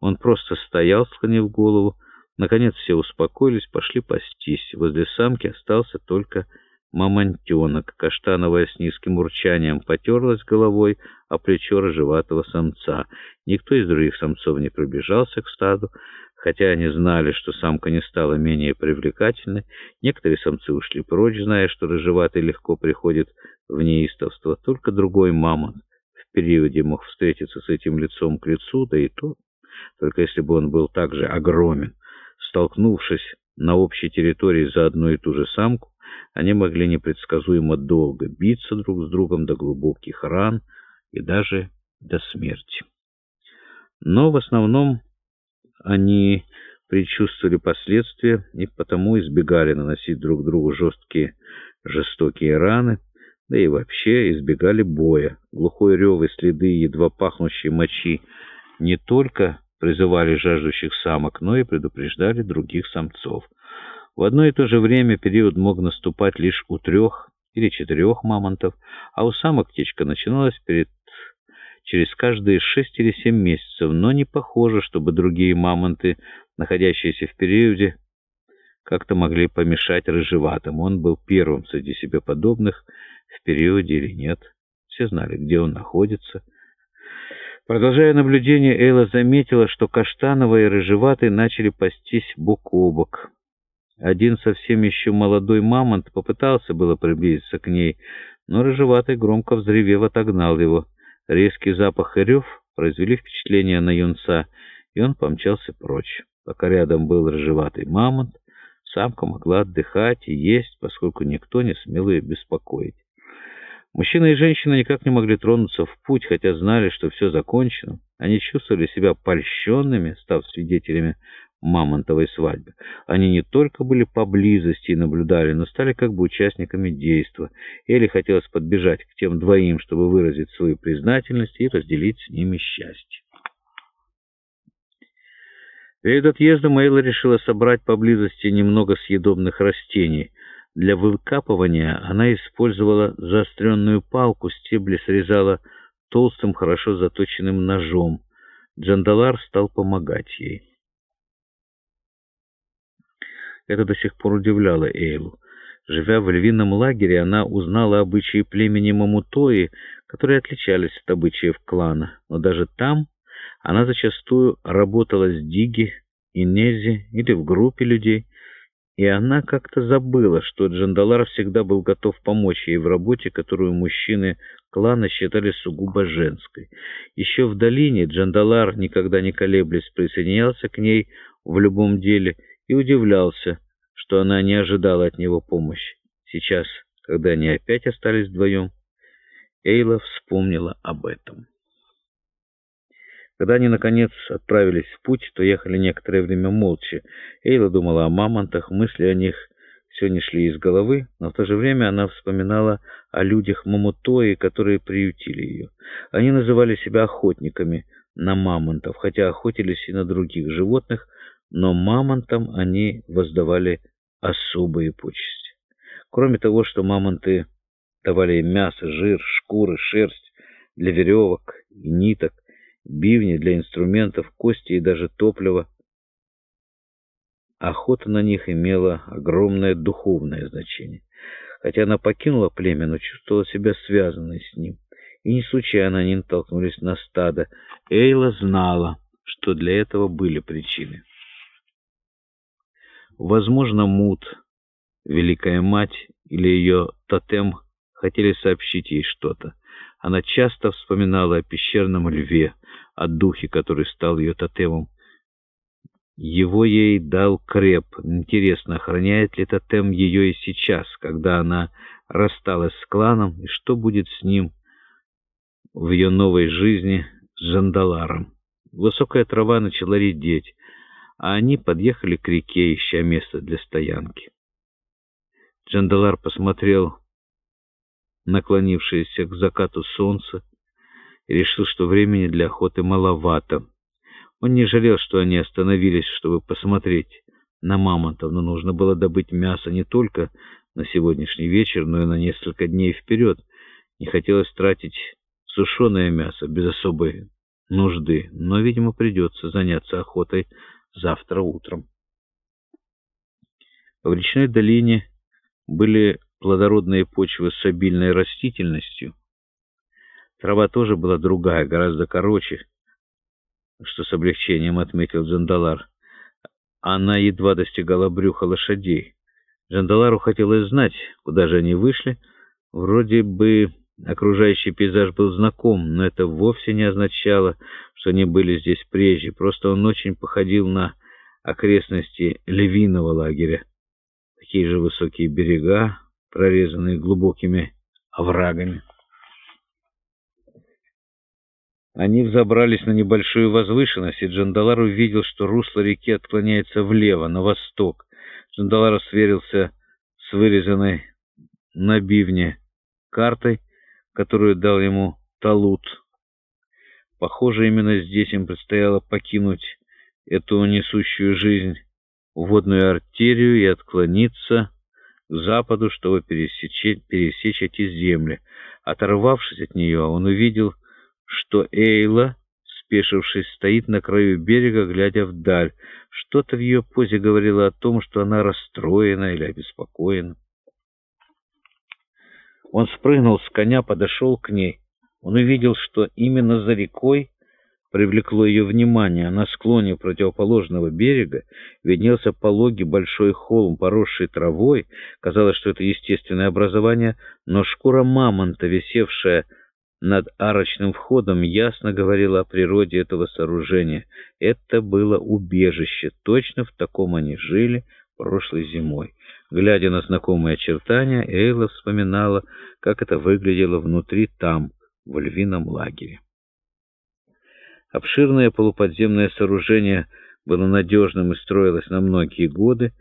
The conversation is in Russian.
Он просто стоял, склонив голову. Наконец все успокоились, пошли пастись. Возле самки остался только мамонтенок. Каштановая с низким урчанием потерлась головой о плечо рыжеватого самца. Никто из других самцов не приближался к стаду, хотя они знали, что самка не стала менее привлекательной. Некоторые самцы ушли прочь, зная, что рыжеватый легко приходит в неистовство. Только другой мамонт в периоде мог встретиться с этим лицом к лицу, да и то, только если бы он был также огромен. Столкнувшись на общей территории за одну и ту же самку, они могли непредсказуемо долго биться друг с другом до глубоких ран и даже до смерти. Но в основном они предчувствовали последствия и потому избегали наносить друг другу жесткие, жестокие раны, да и вообще избегали боя. Глухой рев и следы едва пахнущей мочи не только призывали жаждущих самок, но и предупреждали других самцов. В одно и то же время период мог наступать лишь у трех или четырех мамонтов, а у самок течка начиналась перед, через каждые шесть или семь месяцев, но не похоже, чтобы другие мамонты, находящиеся в периоде, как-то могли помешать рыжеватому. Он был первым среди себе подобных в периоде или нет. Все знали, где он находится. Продолжая наблюдение, Эйла заметила, что каштановый и рыжеватый начали пастись бок о бок. Один совсем еще молодой мамонт попытался было приблизиться к ней, но рыжеватый громко взревев отогнал его. Резкий запах и рев произвели впечатление на юнца, и он помчался прочь. Пока рядом был рыжеватый мамонт, самка могла отдыхать и есть, поскольку никто не смел ее беспокоить. Мужчина и женщина никак не могли тронуться в путь, хотя знали, что все закончено. Они чувствовали себя польщенными, став свидетелями мамонтовой свадьбы. Они не только были поблизости и наблюдали, но стали как бы участниками действа. Элли хотелось подбежать к тем двоим, чтобы выразить свою признательность и разделить с ними счастье. Перед отъездом Эйла решила собрать поблизости немного съедобных растений. Для выкапывания она использовала заостренную палку, стебли срезала толстым, хорошо заточенным ножом. Джандалар стал помогать ей. Это до сих пор удивляло Эйлу. Живя в львином лагере, она узнала обычаи племени Мамутои, которые отличались от обычаев клана. Но даже там она зачастую работала с Диги и Нези или в группе людей, и она как-то забыла, что Джандалар всегда был готов помочь ей в работе, которую мужчины клана считали сугубо женской. Еще в долине Джандалар, никогда не колеблясь, присоединялся к ней в любом деле – и удивлялся, что она не ожидала от него помощи. Сейчас, когда они опять остались вдвоем, Эйла вспомнила об этом. Когда они, наконец, отправились в путь, то ехали некоторое время молча. Эйла думала о мамонтах, мысли о них все не шли из головы, но в то же время она вспоминала о людях Мамутои, которые приютили ее. Они называли себя охотниками на мамонтов, хотя охотились и на других животных, но мамонтам они воздавали особые почести. Кроме того, что мамонты давали мясо, жир, шкуры, шерсть для веревок и ниток, бивни для инструментов, кости и даже топливо, охота на них имела огромное духовное значение. Хотя она покинула племя, но чувствовала себя связанной с ним. И не случайно они натолкнулись на стадо. Эйла знала, что для этого были причины. Возможно, Мут, Великая Мать или ее тотем хотели сообщить ей что-то. Она часто вспоминала о пещерном льве, о духе, который стал ее тотемом. Его ей дал Креп. Интересно, охраняет ли тотем ее и сейчас, когда она рассталась с кланом, и что будет с ним в ее новой жизни с Жандаларом. Высокая трава начала редеть а они подъехали к реке, ища место для стоянки. Джандалар посмотрел наклонившееся к закату солнце и решил, что времени для охоты маловато. Он не жалел, что они остановились, чтобы посмотреть на мамонтов, но нужно было добыть мясо не только на сегодняшний вечер, но и на несколько дней вперед. Не хотелось тратить сушеное мясо без особой нужды, но, видимо, придется заняться охотой завтра утром. В речной долине были плодородные почвы с обильной растительностью. Трава тоже была другая, гораздо короче, что с облегчением отметил Джандалар. Она едва достигала брюха лошадей. Джандалару хотелось знать, куда же они вышли. Вроде бы окружающий пейзаж был знаком, но это вовсе не означало, что они были здесь прежде. Просто он очень походил на окрестности львиного лагеря. Такие же высокие берега, прорезанные глубокими оврагами. Они взобрались на небольшую возвышенность, и Джандалар увидел, что русло реки отклоняется влево, на восток. Джандалар сверился с вырезанной на бивне картой, которую дал ему Талут. Похоже, именно здесь им предстояло покинуть эту несущую жизнь водную артерию и отклониться к западу, чтобы пересечь, пересечь эти земли. Оторвавшись от нее, он увидел что Эйла, спешившись, стоит на краю берега, глядя вдаль. Что-то в ее позе говорило о том, что она расстроена или обеспокоена. Он спрыгнул с коня, подошел к ней. Он увидел, что именно за рекой привлекло ее внимание. На склоне противоположного берега виднелся пологий большой холм, поросший травой. Казалось, что это естественное образование, но шкура мамонта, висевшая над арочным входом ясно говорила о природе этого сооружения. Это было убежище. Точно в таком они жили прошлой зимой. Глядя на знакомые очертания, Эйла вспоминала, как это выглядело внутри там, в львином лагере. Обширное полуподземное сооружение было надежным и строилось на многие годы,